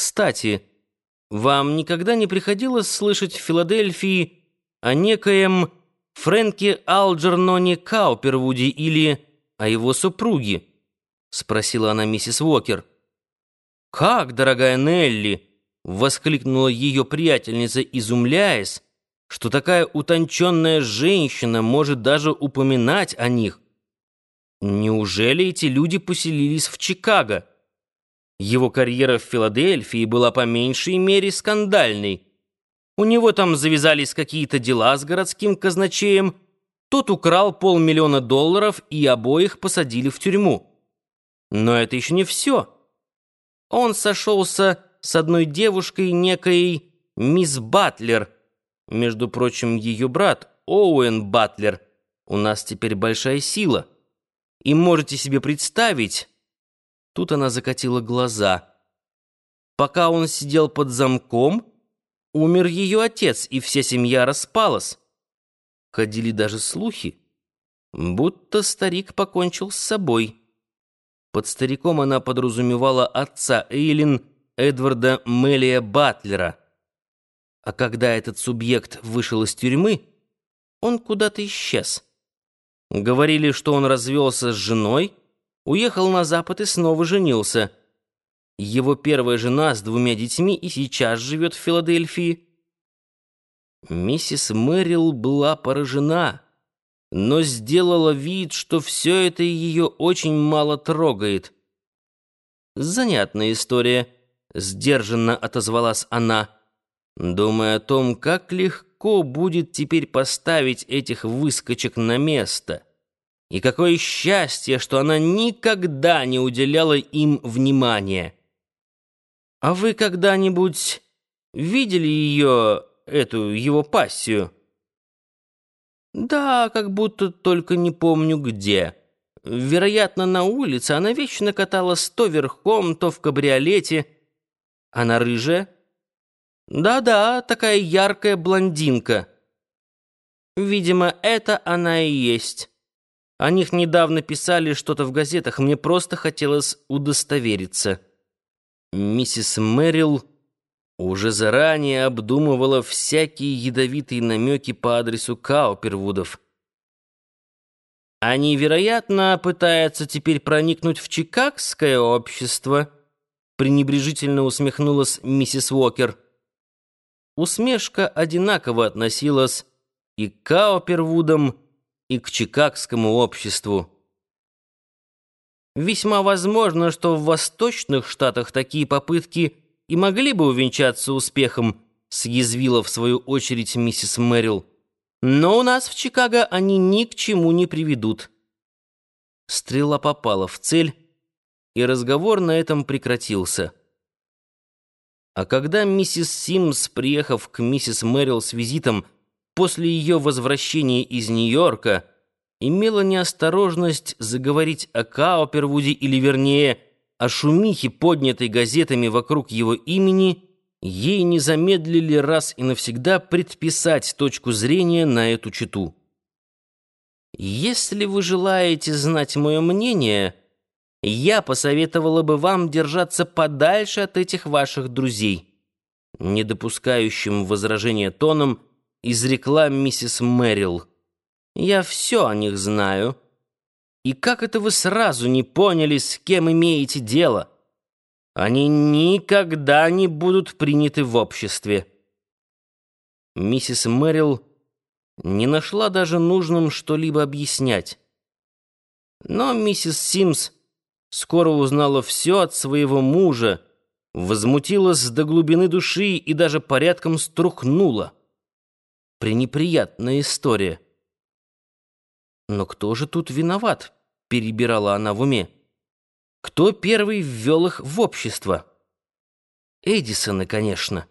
Кстати, вам никогда не приходилось слышать в Филадельфии о некоем Фрэнке Алджерноне Каупервуде или о его супруге?» — спросила она миссис Уокер. «Как, дорогая Нелли!» — воскликнула ее приятельница, изумляясь, что такая утонченная женщина может даже упоминать о них. Неужели эти люди поселились в Чикаго? Его карьера в Филадельфии была по меньшей мере скандальной. У него там завязались какие-то дела с городским казначеем, тот украл полмиллиона долларов и обоих посадили в тюрьму. Но это еще не все. Он сошелся с одной девушкой, некой мисс Батлер. Между прочим, ее брат, Оуэн Батлер, у нас теперь большая сила. И можете себе представить... Тут она закатила глаза. Пока он сидел под замком, умер ее отец, и вся семья распалась. Ходили даже слухи, будто старик покончил с собой. Под стариком она подразумевала отца Эйлин Эдварда Мелия Батлера. А когда этот субъект вышел из тюрьмы, он куда-то исчез. Говорили, что он развелся с женой, уехал на запад и снова женился. Его первая жена с двумя детьми и сейчас живет в Филадельфии. Миссис Мэрил была поражена но сделала вид, что все это ее очень мало трогает. «Занятная история», — сдержанно отозвалась она, думая о том, как легко будет теперь поставить этих выскочек на место. И какое счастье, что она никогда не уделяла им внимания. «А вы когда-нибудь видели ее, эту его пассию?» «Да, как будто только не помню где. Вероятно, на улице она вечно каталась то верхом, то в кабриолете. Она рыжая?» «Да-да, такая яркая блондинка». «Видимо, это она и есть. О них недавно писали что-то в газетах, мне просто хотелось удостовериться». Миссис Мэрил уже заранее обдумывала всякие ядовитые намеки по адресу Каупервудов. Они, вероятно, пытаются теперь проникнуть в чикагское общество, пренебрежительно усмехнулась миссис Уокер. Усмешка одинаково относилась и к Каупервудам, и к чикагскому обществу. Весьма возможно, что в восточных штатах такие попытки – и могли бы увенчаться успехом, съязвила в свою очередь миссис Мэрил. Но у нас в Чикаго они ни к чему не приведут. Стрела попала в цель, и разговор на этом прекратился. А когда миссис Симс, приехав к миссис Мэрил с визитом после ее возвращения из Нью-Йорка, имела неосторожность заговорить о Каупервуде или, вернее, о шумихе, поднятой газетами вокруг его имени, ей не замедлили раз и навсегда предписать точку зрения на эту читу. «Если вы желаете знать мое мнение, я посоветовала бы вам держаться подальше от этих ваших друзей», не допускающим возражения тоном изрекла миссис Мэрил. «Я все о них знаю». И как это вы сразу не поняли, с кем имеете дело? Они никогда не будут приняты в обществе. Миссис Мэрил не нашла даже нужным что-либо объяснять. Но миссис Симс скоро узнала все от своего мужа, возмутилась до глубины души и даже порядком струхнула. Пренеприятная история. Но кто же тут виноват? Перебирала она в уме. Кто первый ввел их в общество? Эдисоны, конечно.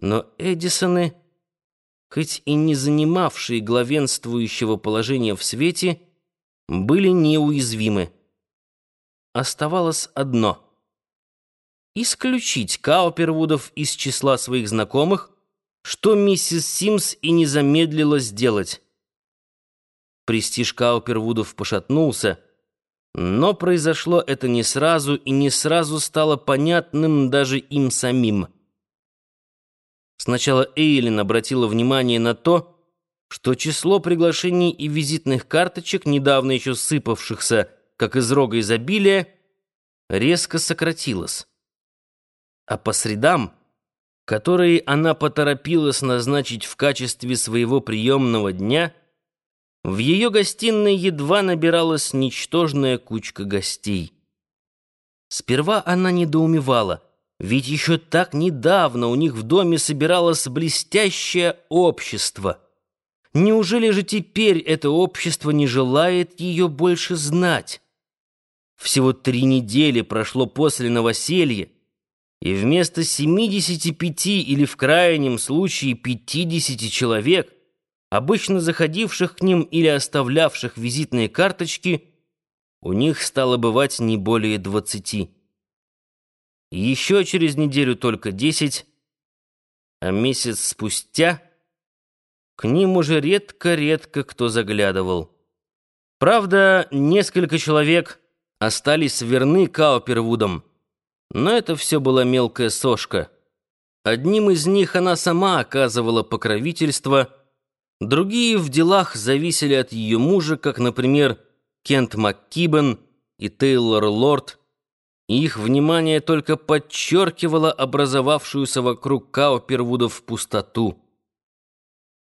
Но Эдисоны, хоть и не занимавшие главенствующего положения в свете, были неуязвимы. Оставалось одно — исключить Каупервудов из числа своих знакомых, что миссис Симс и не замедлила сделать. Престиж Каупервудов пошатнулся, Но произошло это не сразу, и не сразу стало понятным даже им самим. Сначала Эйлин обратила внимание на то, что число приглашений и визитных карточек, недавно еще сыпавшихся, как из рога изобилия, резко сократилось. А по средам, которые она поторопилась назначить в качестве своего приемного дня, в ее гостиной едва набиралась ничтожная кучка гостей. Сперва она недоумевала, ведь еще так недавно у них в доме собиралось блестящее общество — Неужели же теперь это общество не желает ее больше знать? Всего три недели прошло после новоселья, и вместо 75 или в крайнем случае 50 человек, обычно заходивших к ним или оставлявших визитные карточки, у них стало бывать не более 20. Еще через неделю только 10, а месяц спустя — к ним уже редко-редко кто заглядывал. Правда, несколько человек остались верны Каупервудам, но это все была мелкая сошка. Одним из них она сама оказывала покровительство, другие в делах зависели от ее мужа, как, например, Кент МакКибен и Тейлор Лорд, их внимание только подчеркивало образовавшуюся вокруг Каупервудов пустоту.